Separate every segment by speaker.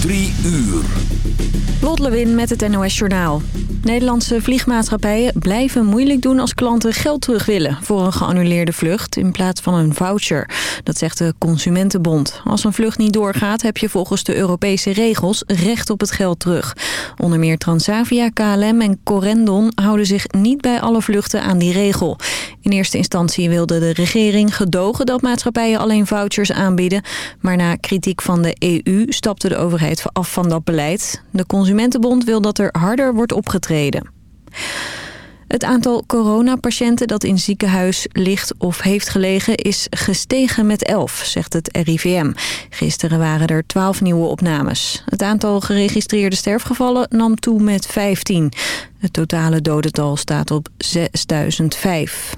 Speaker 1: Drie uur.
Speaker 2: Lot met het NOS Journaal. Nederlandse vliegmaatschappijen blijven moeilijk doen als klanten geld terug willen... voor een geannuleerde vlucht in plaats van een voucher. Dat zegt de Consumentenbond. Als een vlucht niet doorgaat heb je volgens de Europese regels recht op het geld terug. Onder meer Transavia, KLM en Corendon houden zich niet bij alle vluchten aan die regel. In eerste instantie wilde de regering gedogen dat maatschappijen alleen vouchers aanbieden. Maar na kritiek van de EU stapte de overheid af van dat beleid. De Consumentenbond wil dat er harder wordt opgetreden. Het aantal coronapatiënten dat in ziekenhuis ligt of heeft gelegen is gestegen met 11, zegt het RIVM. Gisteren waren er 12 nieuwe opnames. Het aantal geregistreerde sterfgevallen nam toe met 15. Het totale dodental staat op 6005.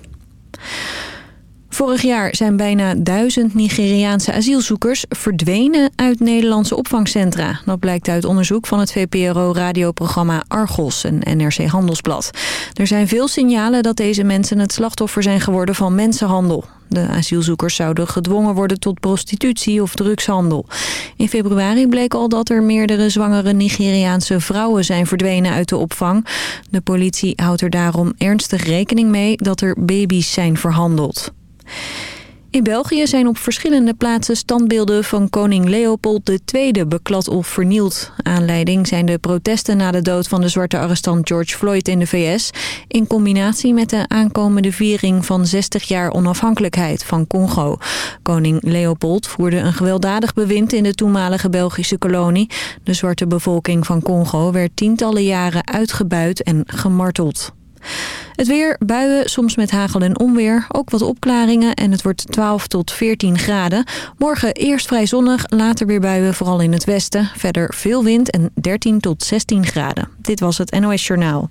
Speaker 2: Vorig jaar zijn bijna duizend Nigeriaanse asielzoekers verdwenen uit Nederlandse opvangcentra. Dat blijkt uit onderzoek van het VPRO-radioprogramma Argos en NRC Handelsblad. Er zijn veel signalen dat deze mensen het slachtoffer zijn geworden van mensenhandel. De asielzoekers zouden gedwongen worden tot prostitutie of drugshandel. In februari bleek al dat er meerdere zwangere Nigeriaanse vrouwen zijn verdwenen uit de opvang. De politie houdt er daarom ernstig rekening mee dat er baby's zijn verhandeld. In België zijn op verschillende plaatsen standbeelden van koning Leopold II beklad of vernield. Aanleiding zijn de protesten na de dood van de zwarte arrestant George Floyd in de VS... in combinatie met de aankomende viering van 60 jaar onafhankelijkheid van Congo. Koning Leopold voerde een gewelddadig bewind in de toenmalige Belgische kolonie. De zwarte bevolking van Congo werd tientallen jaren uitgebuit en gemarteld. Het weer, buien, soms met hagel en onweer. Ook wat opklaringen en het wordt 12 tot 14 graden. Morgen eerst vrij zonnig, later weer buien, vooral in het westen. Verder veel wind en 13 tot 16 graden. Dit was het NOS Journaal.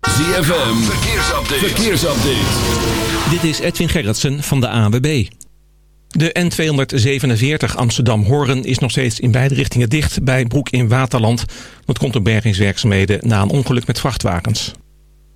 Speaker 1: ZFM, verkeersupdate. verkeersupdate.
Speaker 3: Dit is Edwin Gerritsen van de ANWB. De N247 Amsterdam-Horen is nog steeds in beide richtingen dicht bij Broek in Waterland. Dat komt door bergingswerkzaamheden na een ongeluk met vrachtwagens.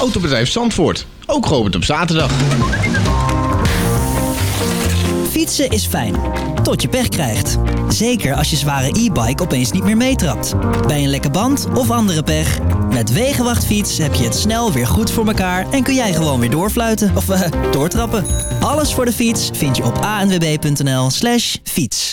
Speaker 4: Autobedrijf Zandvoort. Ook geopend op zaterdag.
Speaker 5: Fietsen is fijn. Tot je pech krijgt. Zeker als je zware e-bike opeens niet meer meetrapt. Bij een lekke band of andere pech. Met Wegenwachtfiets heb je het snel weer goed voor elkaar... en kun jij gewoon weer doorfluiten of uh, doortrappen. Alles voor de fiets vind je op anwb.nl slash fiets.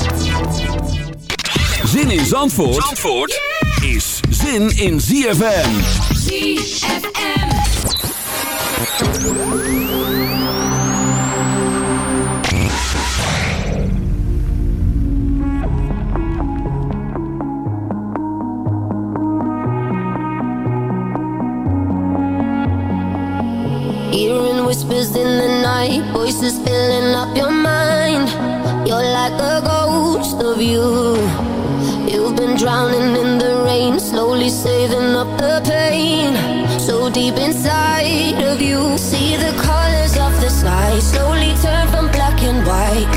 Speaker 1: Zin in Zandvoort, Zandvoort is zin in ZFM.
Speaker 6: ZFM.
Speaker 7: Hearing whispers in the night, voices filling up your mind. You're like a ghost of you. Drowning in the rain, slowly saving up the pain. So deep inside of you, see the colors of the sky slowly turn from black and white.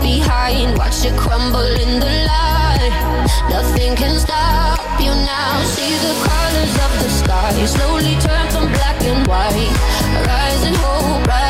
Speaker 1: behind. Watch it crumble in the light. Nothing can stop you now. See the colors of the sky slowly turn from black and white. Rising hope, rise.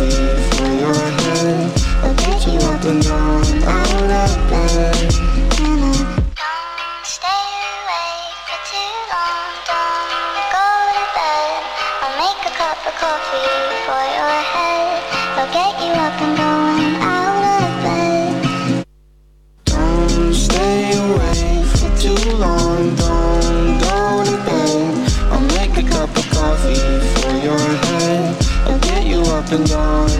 Speaker 8: For your head. I'll get you up and down,
Speaker 9: gone.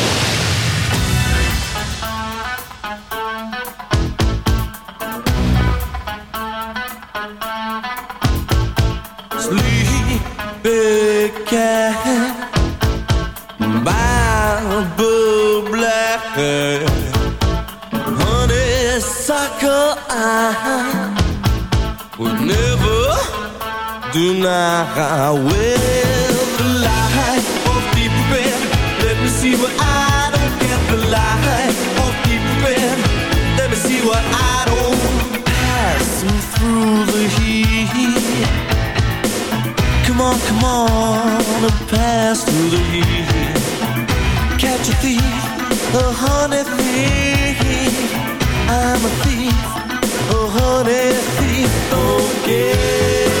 Speaker 10: tonight I will the light of deep red Let me see what I don't get The light of deep red Let me see what I don't Passing through the heat Come on, come on pass through the heat. Catch a thief A honey thief I'm a thief A honey thief. Don't get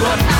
Speaker 10: what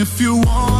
Speaker 11: if you want.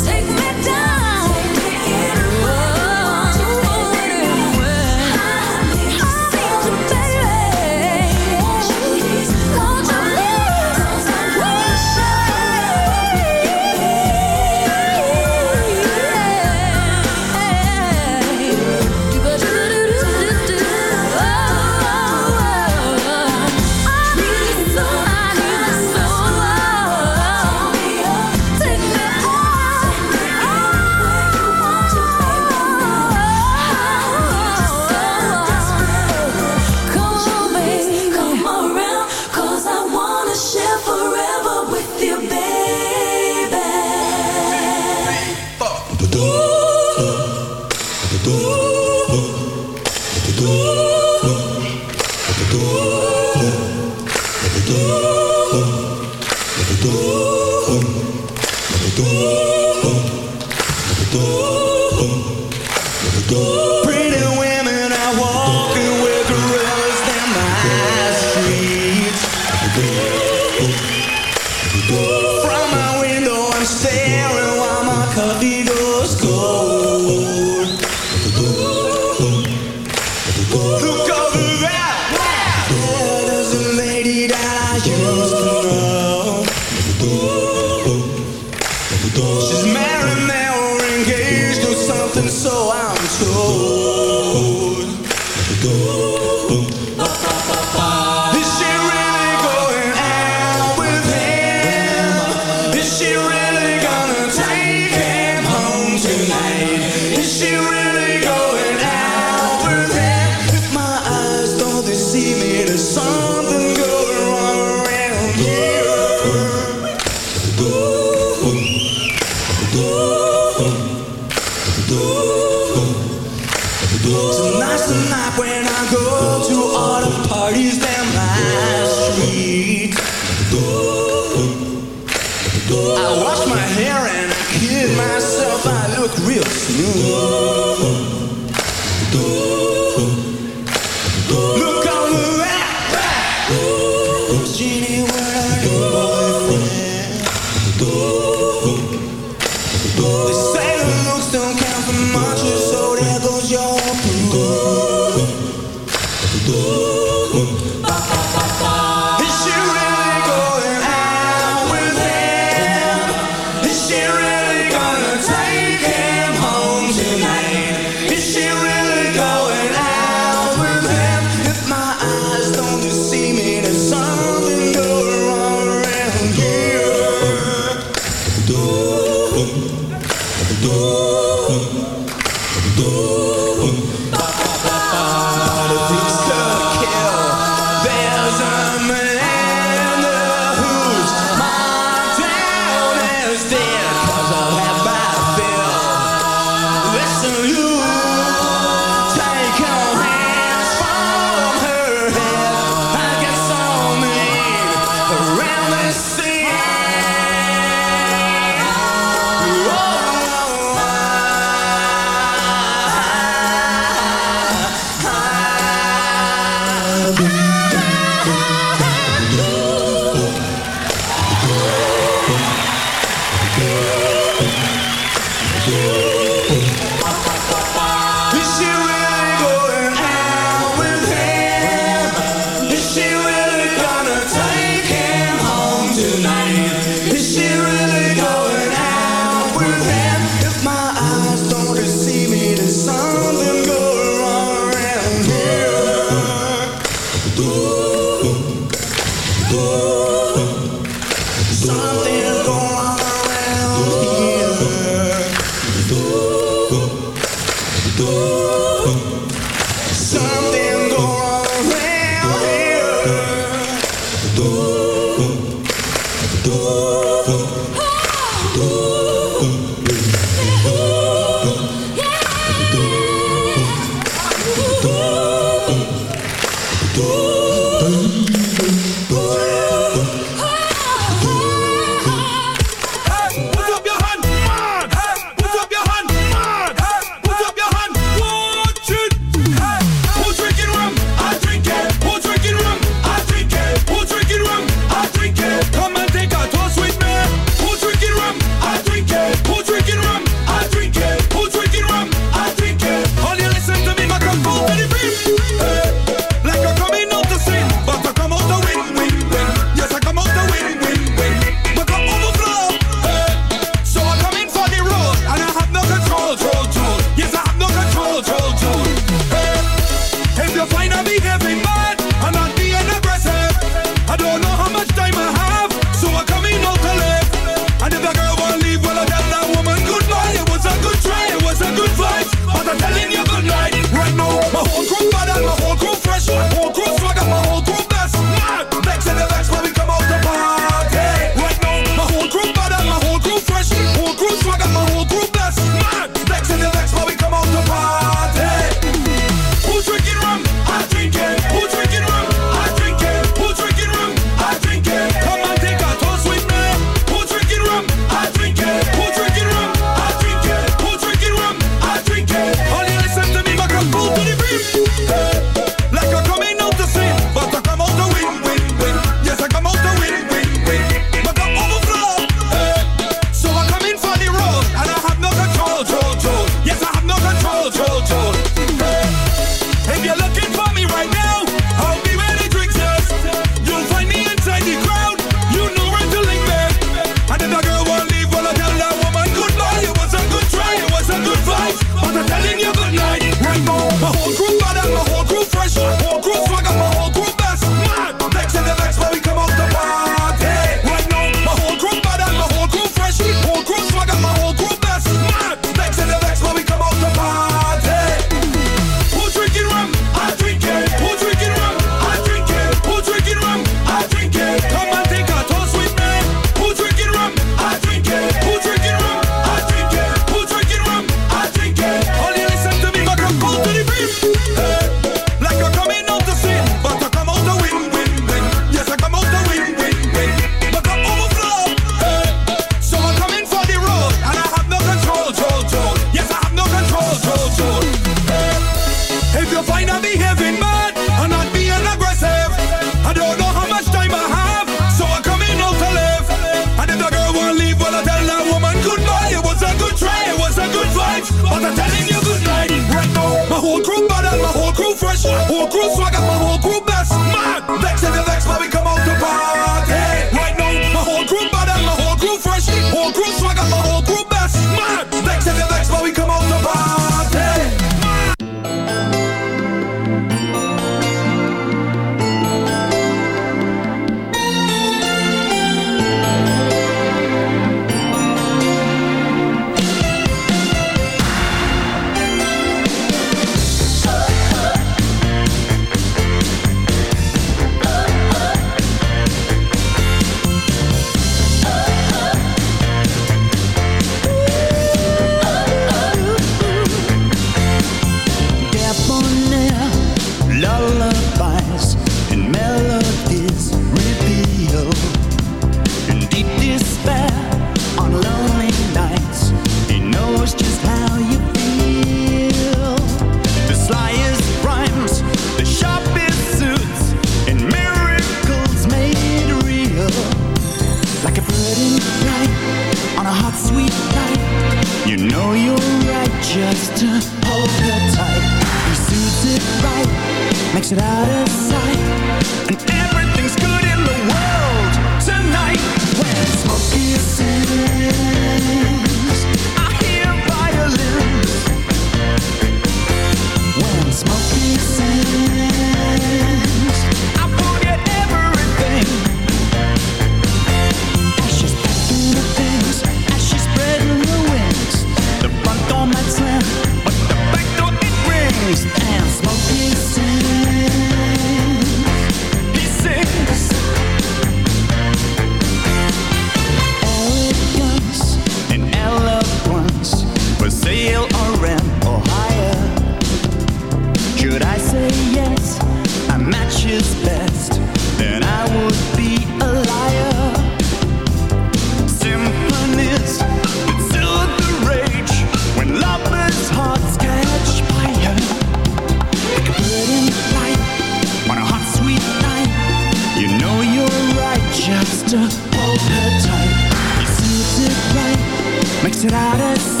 Speaker 11: Makes it out of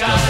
Speaker 1: shine.